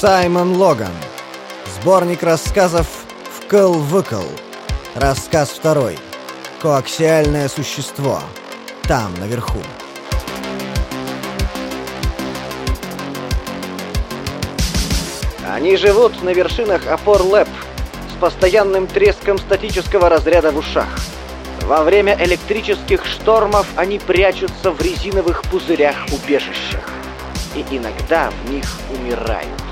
Саймон Логан. Сборник рассказов «Вкл-выкл». Рассказ второй. Коаксиальное существо. Там, наверху. Они живут на вершинах опор ЛЭП с постоянным треском статического разряда в ушах. Во время электрических штормов они прячутся в резиновых пузырях-убежищах. И иногда в них умирают.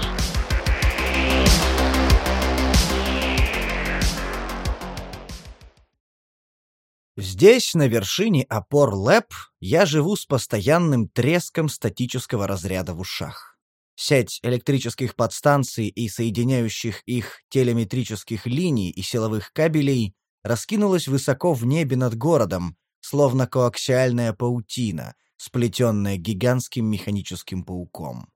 Здесь, на вершине опор ЛЭП, я живу с постоянным треском статического разряда в ушах. Сеть электрических подстанций и соединяющих их телеметрических линий и силовых кабелей раскинулась высоко в небе над городом, словно коаксиальная паутина, сплетенная гигантским механическим пауком.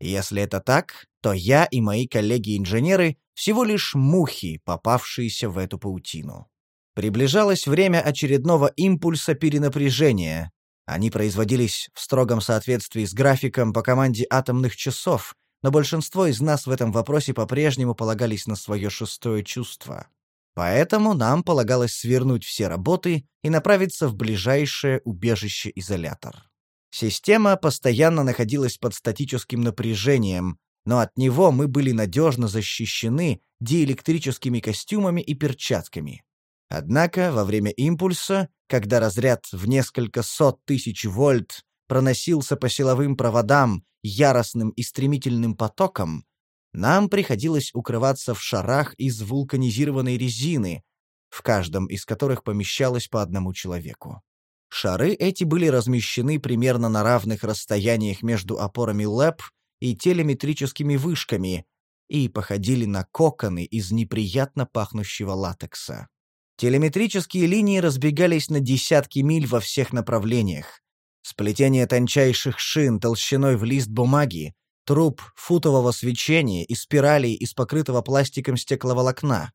Если это так, то я и мои коллеги-инженеры всего лишь мухи, попавшиеся в эту паутину. Приближалось время очередного импульса перенапряжения. Они производились в строгом соответствии с графиком по команде атомных часов, но большинство из нас в этом вопросе по-прежнему полагались на свое шестое чувство. Поэтому нам полагалось свернуть все работы и направиться в ближайшее убежище-изолятор. Система постоянно находилась под статическим напряжением, но от него мы были надежно защищены диэлектрическими костюмами и перчатками. Однако во время импульса, когда разряд в несколько сот тысяч вольт проносился по силовым проводам яростным и стремительным потоком, нам приходилось укрываться в шарах из вулканизированной резины, в каждом из которых помещалось по одному человеку. Шары эти были размещены примерно на равных расстояниях между опорами ЛЭП и телеметрическими вышками и походили на коконы из неприятно пахнущего латекса. Телеметрические линии разбегались на десятки миль во всех направлениях. Сплетение тончайших шин толщиной в лист бумаги, труб футового свечения и спиралей из покрытого пластиком стекловолокна,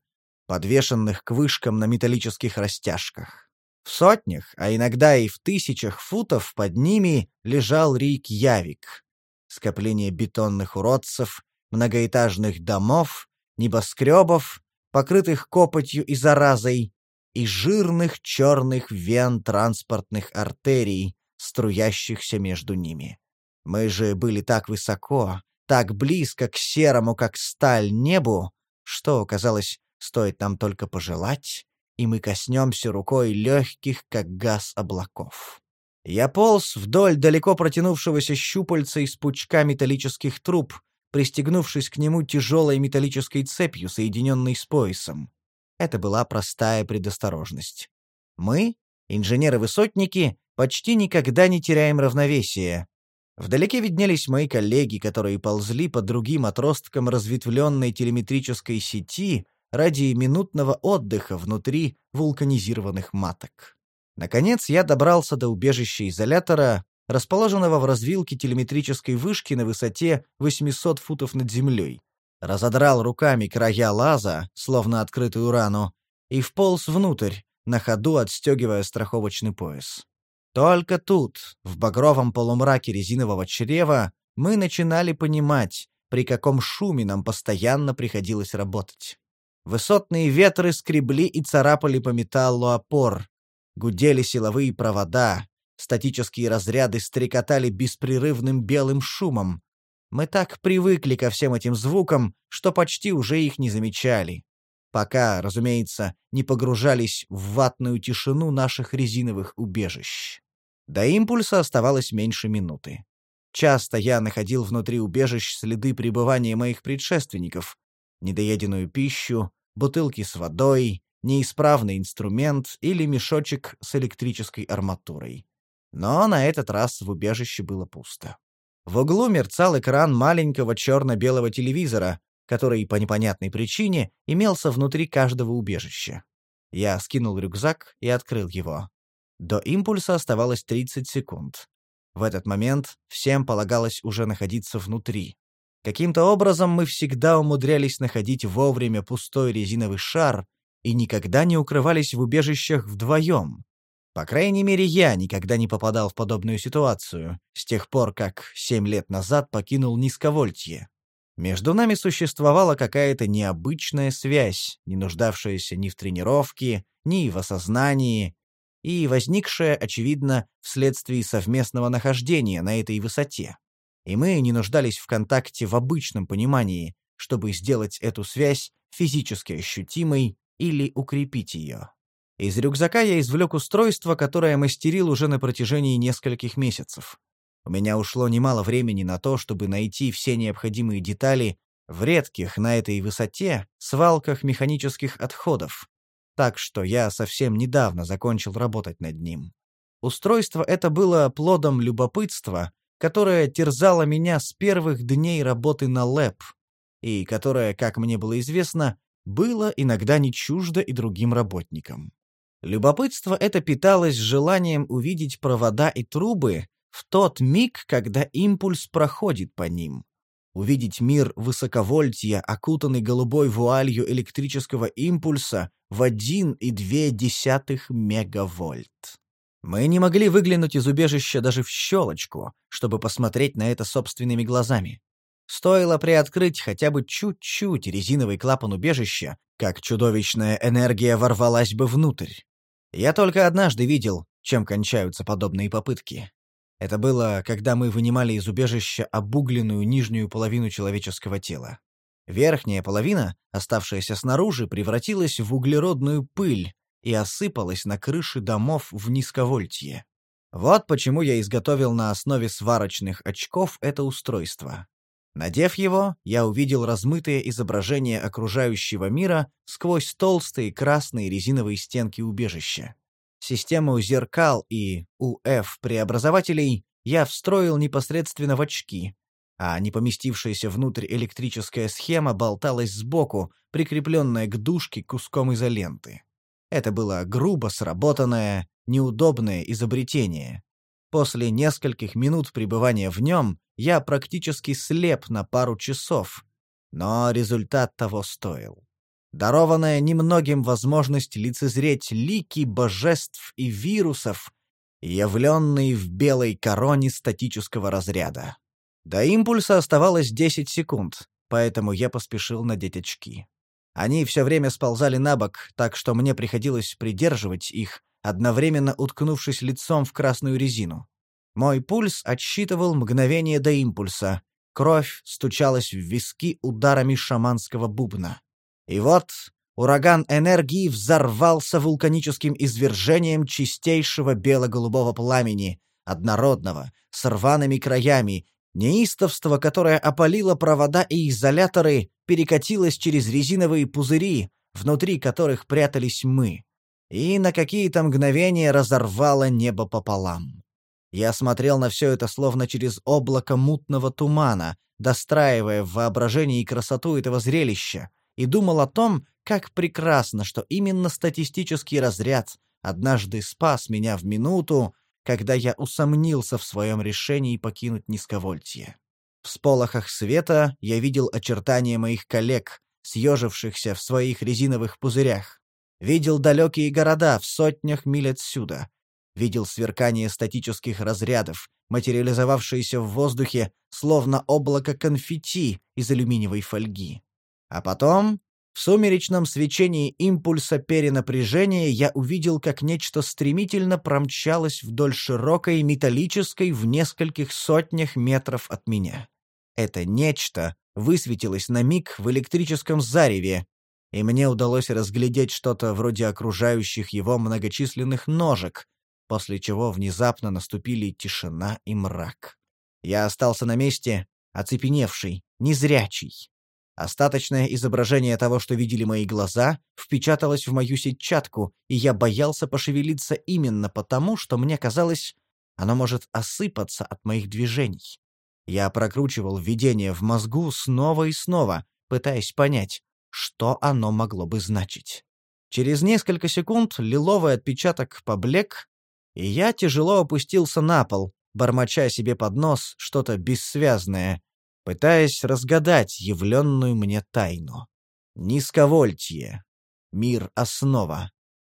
подвешенных к вышкам на металлических растяжках. В сотнях, а иногда и в тысячах футов под ними лежал Рейкьявик. Скопление бетонных уродцев, многоэтажных домов, небоскребов, покрытых копотью и заразой, и жирных черных вен транспортных артерий, струящихся между ними. Мы же были так высоко, так близко к серому, как сталь, небу, что, казалось, стоит нам только пожелать, и мы коснемся рукой легких, как газ облаков. Я полз вдоль далеко протянувшегося щупальца из пучка металлических труб, пристегнувшись к нему тяжелой металлической цепью, соединенной с поясом. Это была простая предосторожность. Мы, инженеры-высотники, почти никогда не теряем равновесие. Вдалеке виднелись мои коллеги, которые ползли по другим отросткам разветвленной телеметрической сети ради минутного отдыха внутри вулканизированных маток. Наконец я добрался до убежища изолятора, расположенного в развилке телеметрической вышки на высоте 800 футов над землей разодрал руками края лаза, словно открытую рану, и вполз внутрь, на ходу отстегивая страховочный пояс. Только тут, в багровом полумраке резинового чрева, мы начинали понимать, при каком шуме нам постоянно приходилось работать. Высотные ветры скребли и царапали по металлу опор, гудели силовые провода, статические разряды стрекотали беспрерывным белым шумом, мы так привыкли ко всем этим звукам, что почти уже их не замечали. Пока, разумеется, не погружались в ватную тишину наших резиновых убежищ. До импульса оставалось меньше минуты. Часто я находил внутри убежищ следы пребывания моих предшественников, недоеденную пищу, бутылки с водой, неисправный инструмент или мешочек с электрической арматурой. Но на этот раз в убежище было пусто. В углу мерцал экран маленького черно-белого телевизора, который по непонятной причине имелся внутри каждого убежища. Я скинул рюкзак и открыл его. До импульса оставалось 30 секунд. В этот момент всем полагалось уже находиться внутри. Каким-то образом мы всегда умудрялись находить вовремя пустой резиновый шар и никогда не укрывались в убежищах вдвоем. По крайней мере, я никогда не попадал в подобную ситуацию, с тех пор, как семь лет назад покинул низковольтье. Между нами существовала какая-то необычная связь, не нуждавшаяся ни в тренировке, ни в осознании, и возникшая, очевидно, вследствие совместного нахождения на этой высоте. И мы не нуждались в контакте в обычном понимании, чтобы сделать эту связь физически ощутимой или укрепить ее. Из рюкзака я извлек устройство, которое мастерил уже на протяжении нескольких месяцев. У меня ушло немало времени на то, чтобы найти все необходимые детали в редких на этой высоте свалках механических отходов, так что я совсем недавно закончил работать над ним. Устройство это было плодом любопытства, которое терзало меня с первых дней работы на ЛЭП, и которое, как мне было известно, было иногда не чуждо и другим работникам. Любопытство это питалось желанием увидеть провода и трубы в тот миг, когда импульс проходит по ним. Увидеть мир высоковольтия, окутанный голубой вуалью электрического импульса в 1,2 мегавольт. Мы не могли выглянуть из убежища даже в щелочку, чтобы посмотреть на это собственными глазами. Стоило приоткрыть хотя бы чуть-чуть резиновый клапан убежища, как чудовищная энергия ворвалась бы внутрь. Я только однажды видел, чем кончаются подобные попытки. Это было, когда мы вынимали из убежища обугленную нижнюю половину человеческого тела. Верхняя половина, оставшаяся снаружи, превратилась в углеродную пыль и осыпалась на крыши домов в низковольтье. Вот почему я изготовил на основе сварочных очков это устройство. Надев его, я увидел размытое изображение окружающего мира сквозь толстые красные резиновые стенки убежища. Систему зеркал и УФ-преобразователей я встроил непосредственно в очки, а не поместившаяся внутрь электрическая схема болталась сбоку, прикрепленная к дужке куском изоленты. Это было грубо сработанное, неудобное изобретение. После нескольких минут пребывания в нем я практически слеп на пару часов, но результат того стоил. Дарованная немногим возможность лицезреть лики божеств и вирусов, явленные в белой короне статического разряда. До импульса оставалось 10 секунд, поэтому я поспешил надеть очки. Они все время сползали на бок, так что мне приходилось придерживать их, одновременно уткнувшись лицом в красную резину. Мой пульс отсчитывал мгновение до импульса. Кровь стучалась в виски ударами шаманского бубна. И вот ураган энергии взорвался вулканическим извержением чистейшего бело-голубого пламени, однородного, с рваными краями, неистовство, которое опалило провода и изоляторы, перекатилось через резиновые пузыри, внутри которых прятались мы, и на какие-то мгновения разорвало небо пополам. Я смотрел на все это словно через облако мутного тумана, достраивая в воображении красоту этого зрелища, и думал о том, как прекрасно, что именно статистический разряд однажды спас меня в минуту, когда я усомнился в своем решении покинуть низковольтье. В сполохах света я видел очертания моих коллег, съежившихся в своих резиновых пузырях. Видел далекие города в сотнях миль отсюда, видел сверкание статических разрядов, материализовавшиеся в воздухе, словно облако конфетти из алюминиевой фольги. А потом, в сумеречном свечении импульса перенапряжения, я увидел, как нечто стремительно промчалось вдоль широкой металлической в нескольких сотнях метров от меня. Это нечто высветилось на миг в электрическом зареве, и мне удалось разглядеть что-то вроде окружающих его многочисленных ножек, после чего внезапно наступили тишина и мрак. Я остался на месте, оцепеневший, незрячий. Остаточное изображение того, что видели мои глаза, впечаталось в мою сетчатку, и я боялся пошевелиться именно потому, что мне казалось, оно может осыпаться от моих движений. Я прокручивал видение в мозгу снова и снова, пытаясь понять, что оно могло бы значить. Через несколько секунд лиловый отпечаток поблек, и я тяжело опустился на пол, бормоча себе под нос что-то бессвязное, пытаясь разгадать явленную мне тайну. Низковольтье. Мир основа.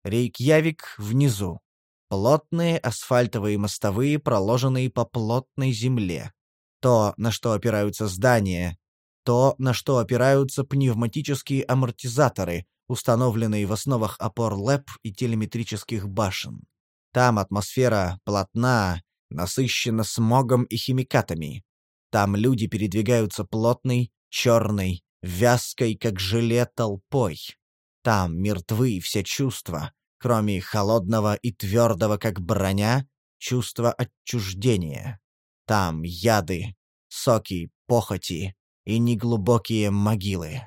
Рейкьявик внизу. Плотные асфальтовые мостовые, проложенные по плотной земле. То, на что опираются здания. То, на что опираются пневматические амортизаторы, установленные в основах опор ЛЭП и телеметрических башен. Там атмосфера плотна, насыщена смогом и химикатами. Там люди передвигаются плотной, черной, вязкой, как желе, толпой. Там мертвы все чувства, кроме холодного и твердого, как броня, чувства отчуждения. Там яды, соки, похоти и неглубокие могилы.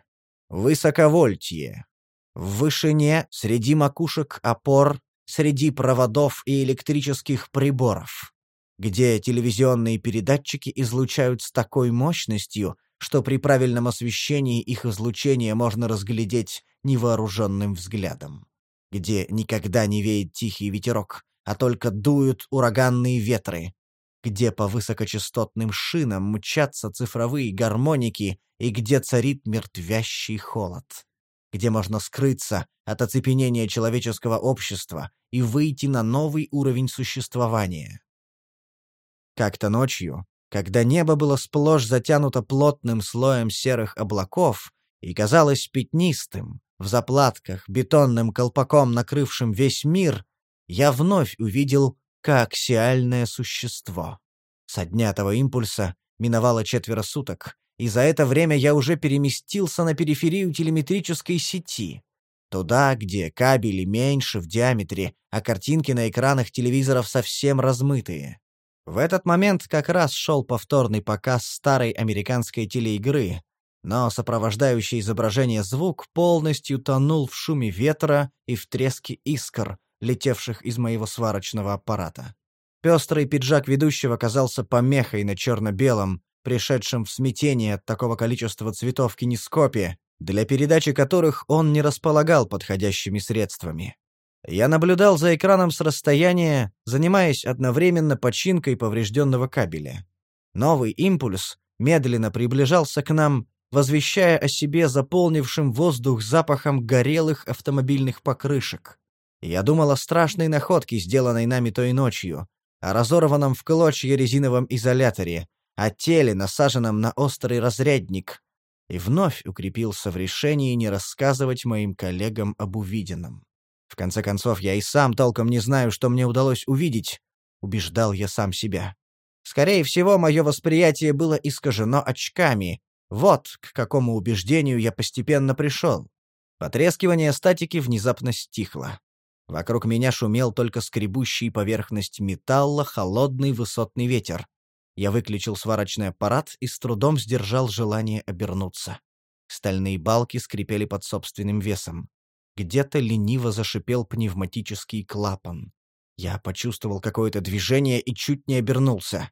Высоковольтье. В вышине, среди макушек опор, среди проводов и электрических приборов, где телевизионные передатчики излучают с такой мощностью, что при правильном освещении их излучение можно разглядеть невооруженным взглядом, где никогда не веет тихий ветерок, а только дуют ураганные ветры, где по высокочастотным шинам мчатся цифровые гармоники и где царит мертвящий холод, где можно скрыться от оцепенения человеческого общества и выйти на новый уровень существования. Как-то ночью, когда небо было сплошь затянуто плотным слоем серых облаков и казалось пятнистым, в заплатках, бетонным колпаком накрывшим весь мир, я вновь увидел коаксиальное существо. Со дня этого импульса миновало четверо суток, и за это время я уже переместился на периферию телеметрической сети. Туда, где кабели меньше в диаметре, а картинки на экранах телевизоров совсем размытые. В этот момент как раз шел повторный показ старой американской телеигры, но сопровождающий изображение звук полностью тонул в шуме ветра и в треске искр, летевших из моего сварочного аппарата. Пестрый пиджак ведущего казался помехой на черно-белом, пришедшем в смятение от такого количества цветов кинескопе, для передачи которых он не располагал подходящими средствами. Я наблюдал за экраном с расстояния, занимаясь одновременно починкой поврежденного кабеля. Новый импульс медленно приближался к нам, возвещая о себе заполнившим воздух запахом горелых автомобильных покрышек. Я думал о страшной находке, сделанной нами той ночью, о разорванном в клочья резиновом изоляторе, о теле, насаженном на острый разрядник, и вновь укрепился в решении не рассказывать моим коллегам об увиденном. В конце концов, я и сам толком не знаю, что мне удалось увидеть, убеждал я сам себя. Скорее всего, мое восприятие было искажено очками, вот к какому убеждению я постепенно пришел. Потрескивание статики внезапно стихло. Вокруг меня шумел только скребущий поверхность металла холодный высотный ветер. Я выключил сварочный аппарат и с трудом сдержал желание обернуться. Стальные балки скрипели под собственным весом. Где-то лениво зашипел пневматический клапан. Я почувствовал какое-то движение и чуть не обернулся.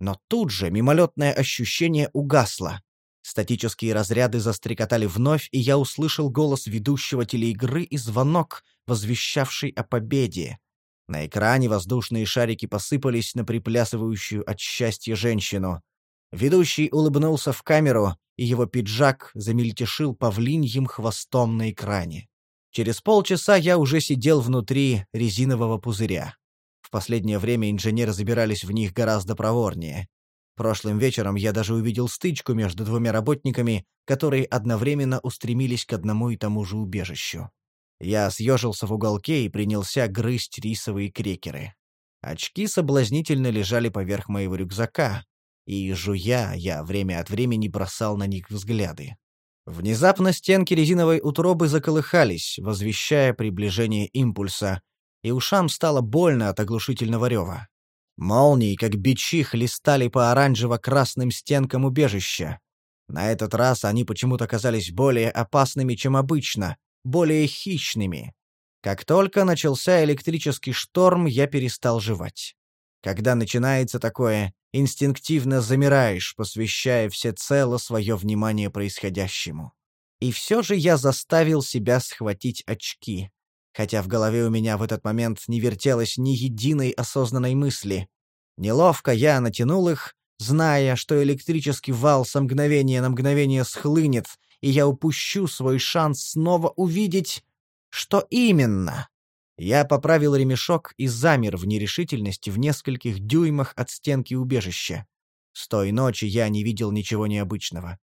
Но тут же мимолетное ощущение угасло. Статические разряды застрекотали вновь, и я услышал голос ведущего телеигры и звонок, возвещавший о победе. На экране воздушные шарики посыпались на приплясывающую от счастья женщину. Ведущий улыбнулся в камеру, и его пиджак замельтешил павлиньим хвостом на экране. Через полчаса я уже сидел внутри резинового пузыря. В последнее время инженеры забирались в них гораздо проворнее. Прошлым вечером я даже увидел стычку между двумя работниками, которые одновременно устремились к одному и тому же убежищу. Я съежился в уголке и принялся грызть рисовые крекеры. Очки соблазнительно лежали поверх моего рюкзака, и, жуя, я время от времени бросал на них взгляды. Внезапно стенки резиновой утробы заколыхались, возвещая приближение импульса, и ушам стало больно от оглушительного рева. Молнии, как бичи, хлестали по оранжево-красным стенкам убежища. На этот раз они почему-то казались более опасными, чем обычно, более хищными. Как только начался электрический шторм, я перестал жевать. Когда начинается такое, инстинктивно замираешь, посвящая всецело свое внимание происходящему. И все же я заставил себя схватить очки хотя в голове у меня в этот момент не вертелось ни единой осознанной мысли. Неловко я натянул их, зная, что электрический вал со мгновения на мгновение схлынет, и я упущу свой шанс снова увидеть... Что именно? Я поправил ремешок и замер в нерешительности в нескольких дюймах от стенки убежища. С той ночи я не видел ничего необычного.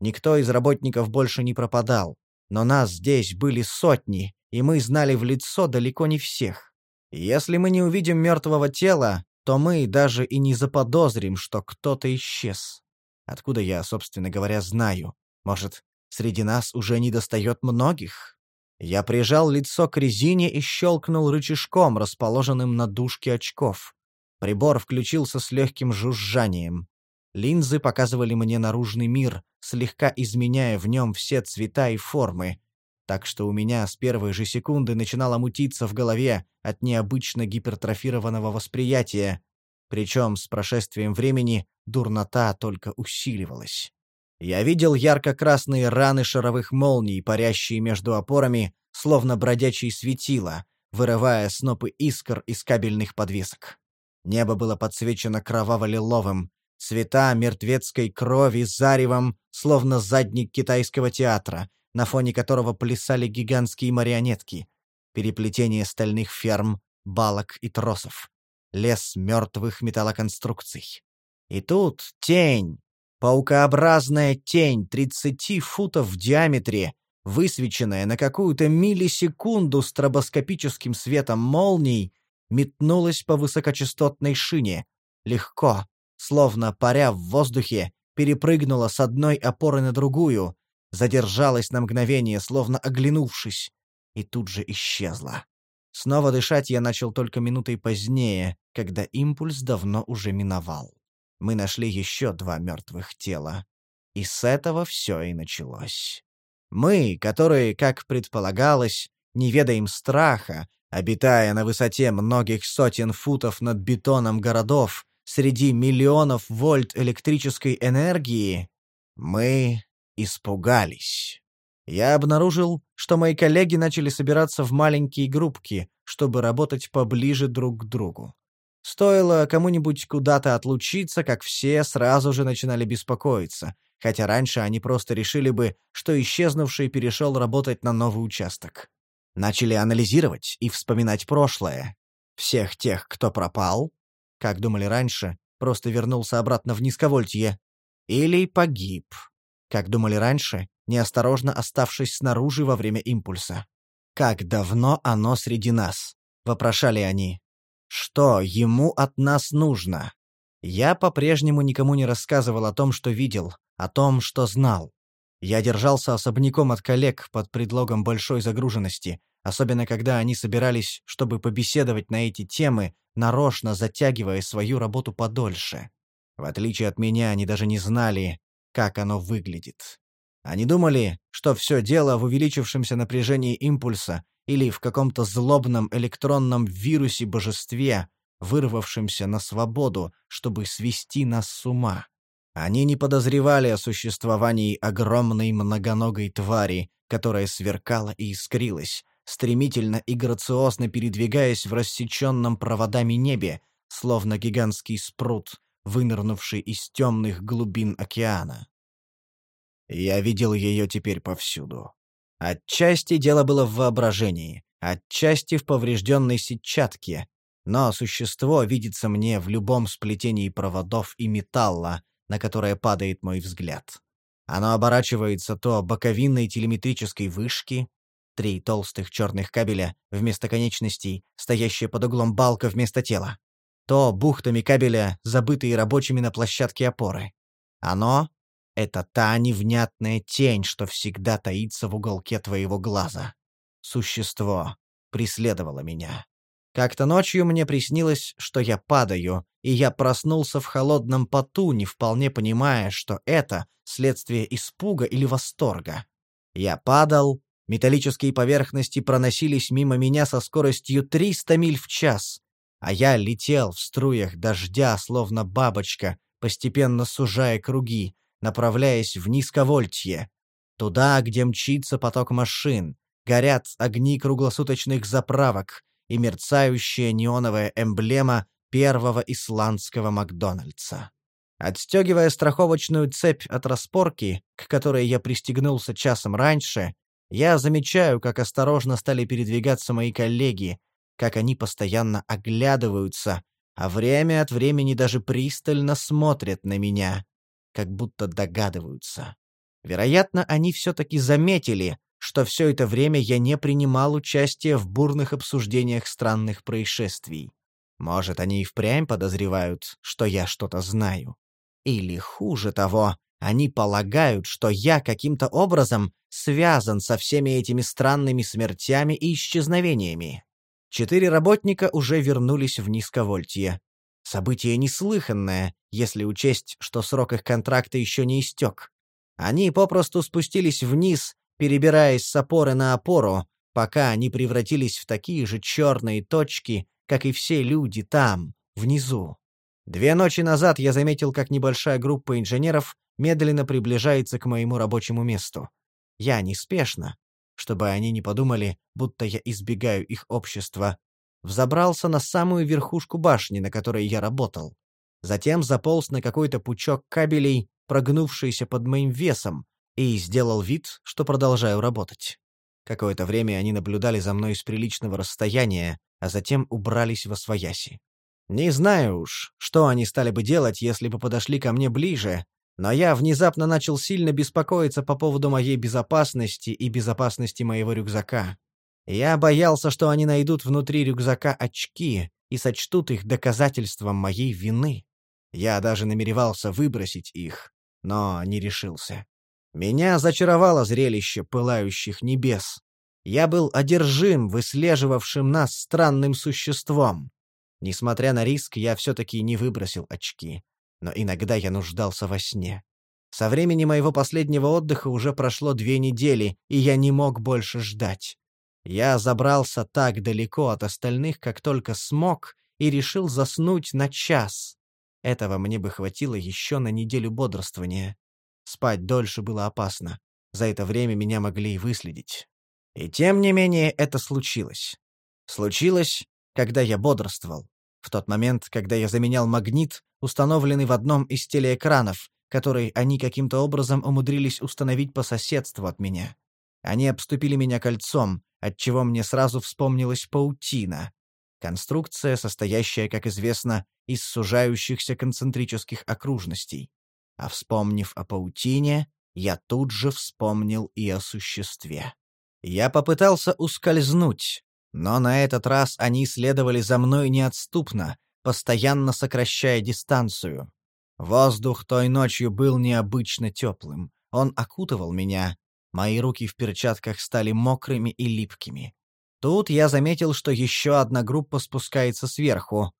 Никто из работников больше не пропадал, но нас здесь были сотни, и мы знали в лицо далеко не всех. Если мы не увидим мертвого тела, то мы даже и не заподозрим, что кто-то исчез. Откуда я, собственно говоря, знаю? Может, среди нас уже не достает многих? Я прижал лицо к резине и щелкнул рычажком, расположенным на дужке очков. Прибор включился с легким жужжанием. Линзы показывали мне наружный мир, слегка изменяя в нем все цвета и формы, так что у меня с первой же секунды начинало мутиться в голове от необычно гипертрофированного восприятия, причем с прошествием времени дурнота только усиливалась. Я видел ярко-красные раны шаровых молний, парящие между опорами, словно бродячие светила, вырывая снопы искр из кабельных подвесок. Небо было подсвечено кроваво-лиловым, Цвета мертвецкой крови заревом, словно задник китайского театра, на фоне которого плясали гигантские марионетки. Переплетение стальных ферм, балок и тросов. Лес мертвых металлоконструкций. И тут тень, паукообразная тень 30 футов в диаметре, высвеченная на какую-то миллисекунду стробоскопическим светом молний, метнулась по высокочастотной шине, легко, словно паря в воздухе, перепрыгнула с одной опоры на другую, задержалась на мгновение, словно оглянувшись, и тут же исчезла. Снова дышать я начал только минутой позднее, когда импульс давно уже миновал. Мы нашли еще два мертвых тела. И с этого все и началось. Мы, которые, как предполагалось, не ведаем страха, обитая на высоте многих сотен футов над бетоном городов, среди миллионов вольт электрической энергии, мы испугались. Я обнаружил, что мои коллеги начали собираться в маленькие группки, чтобы работать поближе друг к другу. Стоило кому-нибудь куда-то отлучиться, как все сразу же начинали беспокоиться, хотя раньше они просто решили бы, что исчезнувший перешел работать на новый участок. Начали анализировать и вспоминать прошлое. Всех тех, кто пропал, как думали раньше, просто вернулся обратно в низковольтье. Или погиб, как думали раньше, неосторожно оставшись снаружи во время импульса. «Как давно оно среди нас?» — вопрошали они. «Что ему от нас нужно?» Я по-прежнему никому не рассказывал о том, что видел, о том, что знал. Я держался особняком от коллег под предлогом большой загруженности, особенно когда они собирались, чтобы побеседовать на эти темы, нарочно затягивая свою работу подольше. В отличие от меня, они даже не знали, как оно выглядит. Они думали, что все дело в увеличившемся напряжении импульса или в каком-то злобном электронном вирусе-божестве, вырвавшемся на свободу, чтобы свести нас с ума. Они не подозревали о существовании огромной многоногой твари, которая сверкала и искрилась, стремительно и грациозно передвигаясь в рассеченном проводами небе, словно гигантский спрут, вынырнувший из темных глубин океана. Я видел ее теперь повсюду. Отчасти дело было в воображении, отчасти в поврежденной сетчатке, но существо видится мне в любом сплетении проводов и металла, на которое падает мой взгляд. Оно оборачивается то боковинной телеметрической вышки, Три толстых черных кабеля вместо конечностей, стоящие под углом балка вместо тела. То бухтами кабеля, забытые рабочими на площадке опоры. Оно — это та невнятная тень, что всегда таится в уголке твоего глаза. Существо преследовало меня. Как-то ночью мне приснилось, что я падаю, и я проснулся в холодном поту, не вполне понимая, что это следствие испуга или восторга. Я падал, Металлические поверхности проносились мимо меня со скоростью 300 миль в час, а я летел в струях дождя, словно бабочка, постепенно сужая круги, направляясь в низковольтье, туда, где мчится поток машин, горят огни круглосуточных заправок и мерцающая неоновая эмблема первого исландского Макдональдса. Отстегивая страховочную цепь от распорки, к которой я пристегнулся часом раньше, я замечаю, как осторожно стали передвигаться мои коллеги, как они постоянно оглядываются, а время от времени даже пристально смотрят на меня, как будто догадываются. Вероятно, они все-таки заметили, что все это время я не принимал участия в бурных обсуждениях странных происшествий. Может, они и впрямь подозревают, что я что-то знаю. Или, хуже того, они полагают, что я каким-то образом связан со всеми этими странными смертями и исчезновениями. Четыре работника уже вернулись в Низковольтье. Событие неслыханное, если учесть, что срок их контракта еще не истек. Они попросту спустились вниз, перебираясь с опоры на опору, пока они превратились в такие же черные точки, как и все люди там, внизу. Две ночи назад я заметил, как небольшая группа инженеров медленно приближается к моему рабочему месту. Я неспешно, чтобы они не подумали, будто я избегаю их общества, взобрался на самую верхушку башни, на которой я работал. Затем заполз на какой-то пучок кабелей, прогнувшийся под моим весом, и сделал вид, что продолжаю работать. Какое-то время они наблюдали за мной с приличного расстояния, а затем убрались во свояси. Не знаю уж, что они стали бы делать, если бы подошли ко мне ближе, но я внезапно начал сильно беспокоиться по поводу моей безопасности и безопасности моего рюкзака. Я боялся, что они найдут внутри рюкзака очки и сочтут их доказательством моей вины. Я даже намеревался выбросить их, но не решился. Меня зачаровало зрелище пылающих небес. Я был одержим выслеживавшим нас странным существом. Несмотря на риск, я все-таки не выбросил очки. Но иногда я нуждался во сне. Со времени моего последнего отдыха уже прошло две недели, и я не мог больше ждать. Я забрался так далеко от остальных, как только смог, и решил заснуть на час. Этого мне бы хватило еще на неделю бодрствования. Спать дольше было опасно. За это время меня могли и выследить. И тем не менее это случилось. Случилось, когда я бодрствовал. В тот момент, когда я заменял магнит, установленный в одном из телеэкранов, который они каким-то образом умудрились установить по соседству от меня. Они обступили меня кольцом, отчего мне сразу вспомнилась паутина. Конструкция, состоящая, как известно, из сужающихся концентрических окружностей. А вспомнив о паутине, я тут же вспомнил и о существе. Я попытался ускользнуть, но на этот раз они следовали за мной неотступно, постоянно сокращая дистанцию. Воздух той ночью был необычно теплым. Он окутывал меня. Мои руки в перчатках стали мокрыми и липкими. Тут я заметил, что еще одна группа спускается сверху,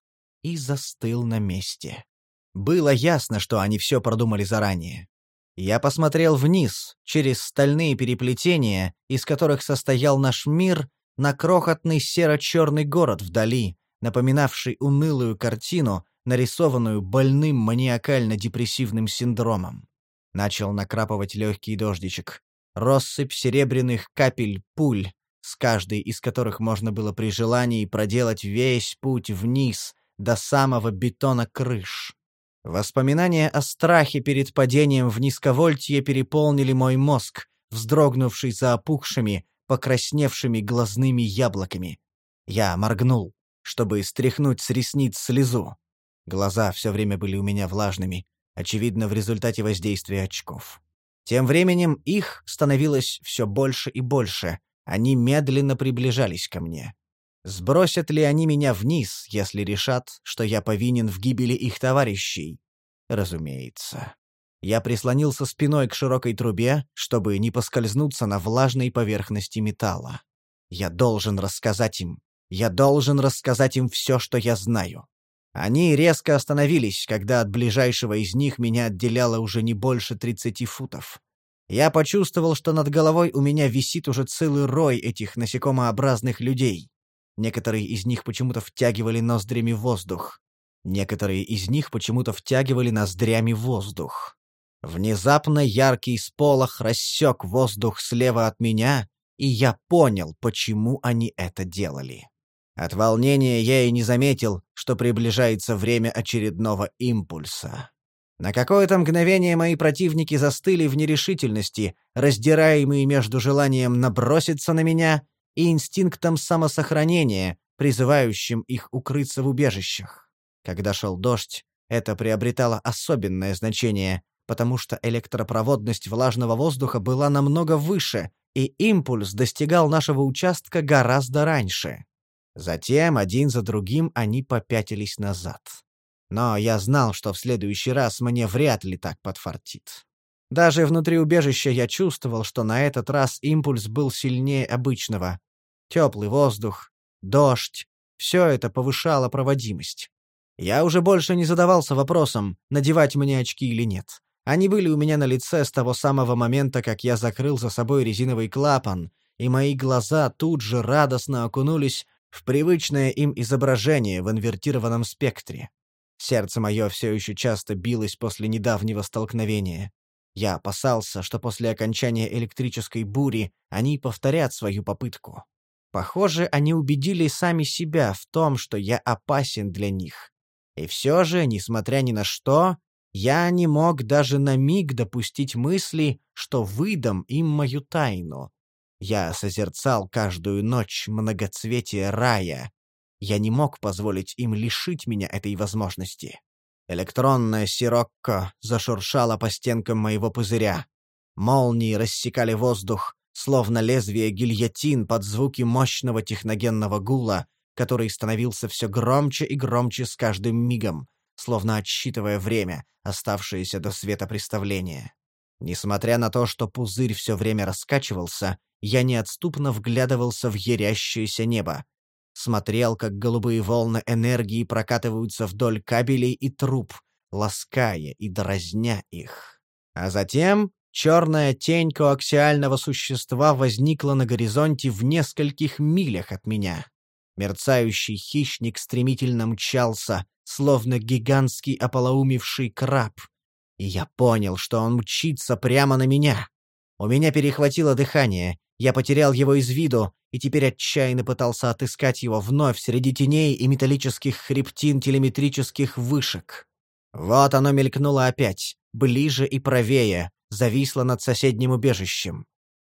и застыл на месте. Было ясно, что они все продумали заранее. Я посмотрел вниз, через стальные переплетения, из которых состоял наш мир, на крохотный серо-черный город вдали, напоминавший унылую картину, нарисованную больным маниакально-депрессивным синдромом. Начал накрапывать легкий дождичек. Россыпь серебряных капель пуль, с каждой из которых можно было при желании проделать весь путь вниз, до самого бетона крыш. Воспоминания о страхе перед падением в низковольтье переполнили мой мозг, вздрогнувший за опухшими, покрасневшими глазными яблоками. Я моргнул, чтобы стряхнуть с ресниц слезу. Глаза все время были у меня влажными, очевидно, в результате воздействия очков. Тем временем их становилось все больше и больше, они медленно приближались ко мне. Сбросят ли они меня вниз, если решат, что я повинен в гибели их товарищей? Разумеется. Я прислонился спиной к широкой трубе, чтобы не поскользнуться на влажной поверхности металла. Я должен рассказать им. Я должен рассказать им все, что я знаю. Они резко остановились, когда от ближайшего из них меня отделяло уже не больше тридцати футов. Я почувствовал, что над головой у меня висит уже целый рой этих насекомообразных людей. Некоторые из них почему-то втягивали ноздрями воздух. Некоторые из них почему-то втягивали ноздрями воздух. Внезапно яркий сполох рассек воздух слева от меня, и я понял, почему они это делали. От волнения я и не заметил, что приближается время очередного импульса. На какое-то мгновение мои противники застыли в нерешительности, раздираемые между желанием наброситься на меня и инстинктом самосохранения, призывающим их укрыться в убежищах. Когда шел дождь, это приобретало особенное значение, потому что электропроводность влажного воздуха была намного выше, и импульс достигал нашего участка гораздо раньше. Затем один за другим они попятились назад. Но я знал, что в следующий раз мне вряд ли так подфартит. Даже внутри убежища я чувствовал, что на этот раз импульс был сильнее обычного. Теплый воздух, дождь — все это повышало проводимость. Я уже больше не задавался вопросом, надевать мне очки или нет. Они были у меня на лице с того самого момента, как я закрыл за собой резиновый клапан, и мои глаза тут же радостно окунулись в привычное им изображение в инвертированном спектре. Сердце мое все еще часто билось после недавнего столкновения. Я опасался, что после окончания электрической бури они повторят свою попытку. Похоже, они убедили сами себя в том, что я опасен для них. И все же, несмотря ни на что, я не мог даже на миг допустить мысли, что выдам им мою тайну. Я созерцал каждую ночь многоцветие рая. Я не мог позволить им лишить меня этой возможности. Электронная сирокко зашуршала по стенкам моего пузыря. Молнии рассекали воздух, словно лезвие гильотин под звуки мощного техногенного гула, который становился все громче и громче с каждым мигом, словно отсчитывая время, оставшееся до света представления. Несмотря на то, что пузырь все время раскачивался, я неотступно вглядывался в ярящееся небо, смотрел, как голубые волны энергии прокатываются вдоль кабелей и труб, лаская и дразня их. А затем черная тень коаксиального существа возникла на горизонте в нескольких милях от меня. Мерцающий хищник стремительно мчался, словно гигантский ополоумевший краб. И я понял, что он мчится прямо на меня. У меня перехватило дыхание, я потерял его из виду, и теперь отчаянно пытался отыскать его вновь среди теней и металлических хребтин телеметрических вышек. Вот оно мелькнуло опять, ближе и правее, зависло над соседним убежищем.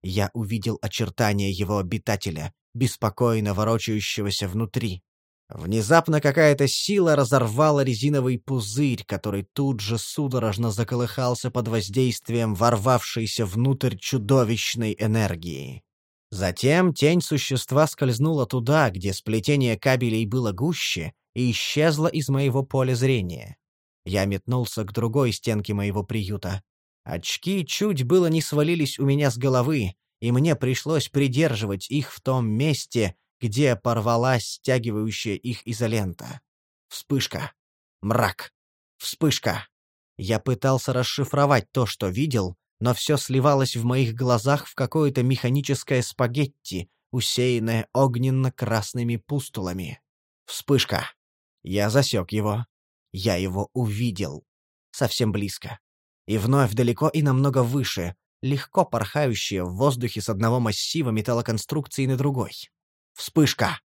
Я увидел очертания его обитателя, беспокойно ворочающегося внутри. Внезапно какая-то сила разорвала резиновый пузырь, который тут же судорожно заколыхался под воздействием ворвавшейся внутрь чудовищной энергии. Затем тень существа скользнула туда, где сплетение кабелей было гуще, и исчезла из моего поля зрения. Я метнулся к другой стенке моего приюта. Очки чуть было не свалились у меня с головы, и мне пришлось придерживать их в том месте, где порвалась стягивающая их изолента. Вспышка. Мрак. Вспышка. Я пытался расшифровать то, что видел, но все сливалось в моих глазах в какое-то механическое спагетти, усеянное огненно-красными пустулами. Вспышка. Я засек его. Я его увидел. Совсем близко. И вновь далеко и намного выше, легко порхающие в воздухе с одного массива металлоконструкции на другой. Вспышка.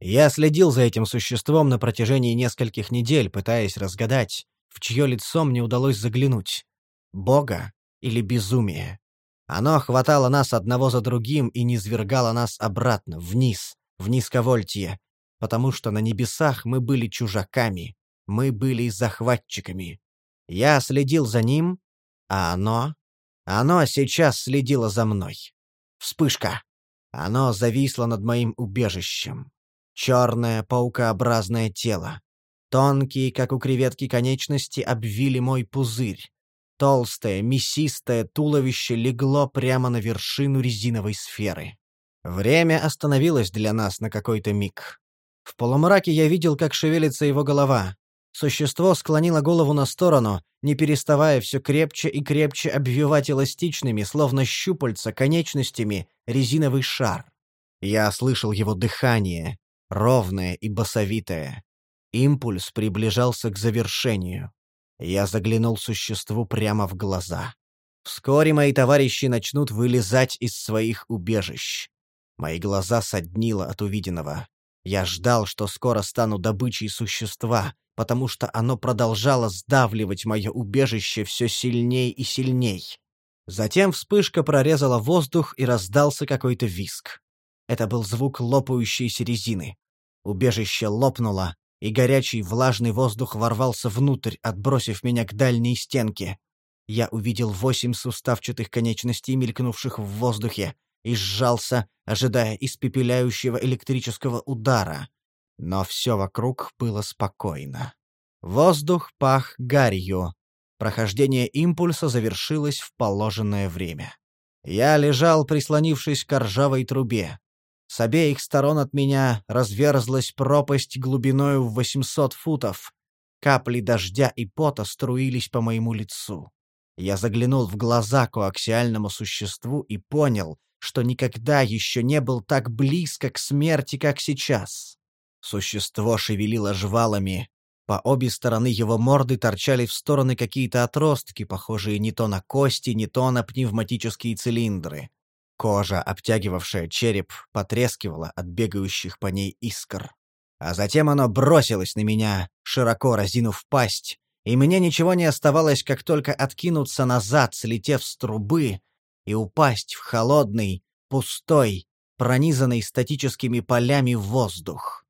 Я следил за этим существом на протяжении нескольких недель, пытаясь разгадать, в чье лицо мне удалось заглянуть. Бога или безумие. Оно хватало нас одного за другим и низвергало нас обратно, вниз, в низковольтье, потому что на небесах мы были чужаками, мы были захватчиками. Я следил за ним, а оно... Оно сейчас следило за мной. Вспышка. Оно зависло над моим убежищем. Черное паукообразное тело. Тонкие, как у креветки, конечности обвили мой пузырь. Толстое, мясистое туловище легло прямо на вершину резиновой сферы. Время остановилось для нас на какой-то миг. В полумраке я видел, как шевелится его голова. Существо склонило голову на сторону, не переставая все крепче и крепче обвивать эластичными, словно щупальца, конечностями, резиновый шар. Я слышал его дыхание, ровное и басовитое. Импульс приближался к завершению. Я заглянул существу прямо в глаза. Вскоре мои товарищи начнут вылезать из своих убежищ. Мои глаза соднило от увиденного. Я ждал, что скоро стану добычей существа, потому что оно продолжало сдавливать мое убежище все сильней и сильней. Затем вспышка прорезала воздух и раздался какой-то виск. Это был звук лопающейся резины. Убежище лопнуло, и горячий влажный воздух ворвался внутрь, отбросив меня к дальней стенке. Я увидел восемь суставчатых конечностей, мелькнувших в воздухе, и сжался, ожидая испепеляющего электрического удара. Но все вокруг было спокойно. Воздух пах гарью. Прохождение импульса завершилось в положенное время. Я лежал, прислонившись к ржавой трубе. С обеих сторон от меня разверзлась пропасть глубиною в 800 футов. Капли дождя и пота струились по моему лицу. Я заглянул в глаза коаксиальному существу и понял, что никогда еще не был так близко к смерти, как сейчас. Существо шевелило жвалами. По обе стороны его морды торчали в стороны какие-то отростки, похожие не то на кости, не то на пневматические цилиндры. Кожа, обтягивавшая череп, потрескивала от бегающих по ней искр. А затем оно бросилось на меня, широко разинув пасть, и мне ничего не оставалось, как только откинуться назад, слетев с трубы, и упасть в холодный, пустой, пронизанный статическими полями воздух.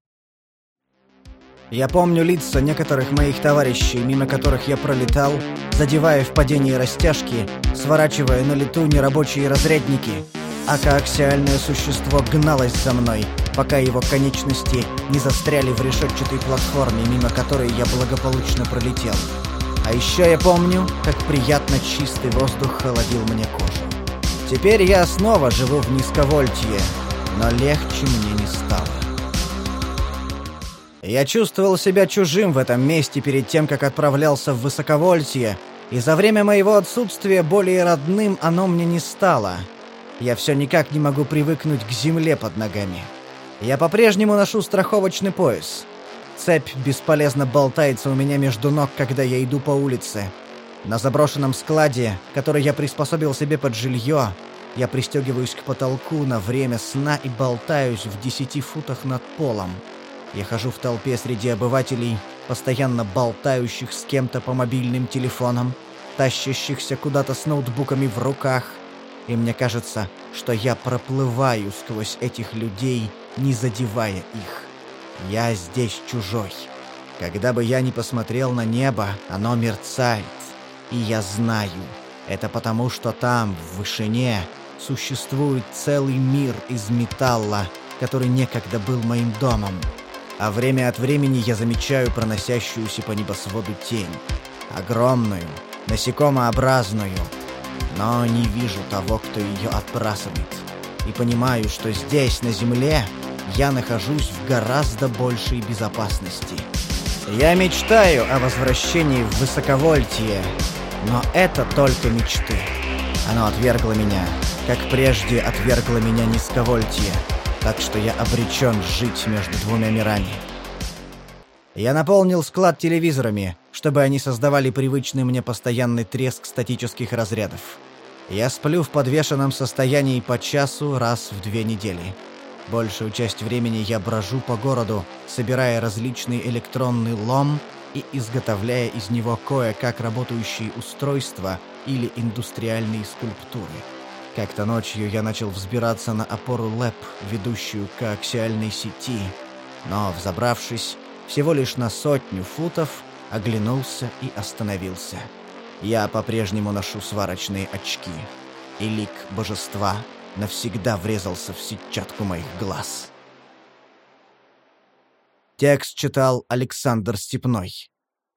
Я помню лица некоторых моих товарищей, мимо которых я пролетал, задевая в падении растяжки, сворачивая на лету нерабочие разрядники, а коаксиальное существо гналось за мной, пока его конечности не застряли в решетчатой платформе, мимо которой я благополучно пролетел. А еще я помню, как приятно чистый воздух холодил мне кожу. Теперь я снова живу в низковольтье, но легче мне не стало. Я чувствовал себя чужим в этом месте перед тем, как отправлялся в высоковольтье, и за время моего отсутствия более родным оно мне не стало. Я все никак не могу привыкнуть к земле под ногами. Я по-прежнему ношу страховочный пояс. Цепь бесполезно болтается у меня между ног, когда я иду по улице. На заброшенном складе, который я приспособил себе под жилье, я пристегиваюсь к потолку на время сна и болтаюсь в десяти футах над полом. Я хожу в толпе среди обывателей, постоянно болтающих с кем-то по мобильным телефонам, тащащихся куда-то с ноутбуками в руках. И мне кажется, что я проплываю сквозь этих людей, не задевая их. Я здесь чужой. Когда бы я ни посмотрел на небо, оно мерцает. И я знаю, это потому, что там, в вышине, существует целый мир из металла, который некогда был моим домом. А время от времени я замечаю проносящуюся по небосводу тень. Огромную, насекомообразную. Но не вижу того, кто ее отбрасывает. И понимаю, что здесь, на Земле, я нахожусь в гораздо большей безопасности. Я мечтаю о возвращении в высоковольтие, но это только мечты. Оно отвергло меня, как прежде отвергло меня низковольтие, так что я обречен жить между двумя мирами. Я наполнил склад телевизорами, чтобы они создавали привычный мне постоянный треск статических разрядов. Я сплю в подвешенном состоянии по часу раз в две недели. Большую часть времени я брожу по городу, собирая различный электронный лом и изготовляя из него кое-как работающие устройства или индустриальные скульптуры. Как-то ночью я начал взбираться на опору ЛЭП, ведущую к коаксиальной сети, но, взобравшись всего лишь на сотню футов, оглянулся и остановился. Я по-прежнему ношу сварочные очки, и лик божества навсегда врезался в сетчатку моих глаз. Текст читал Александр Степной.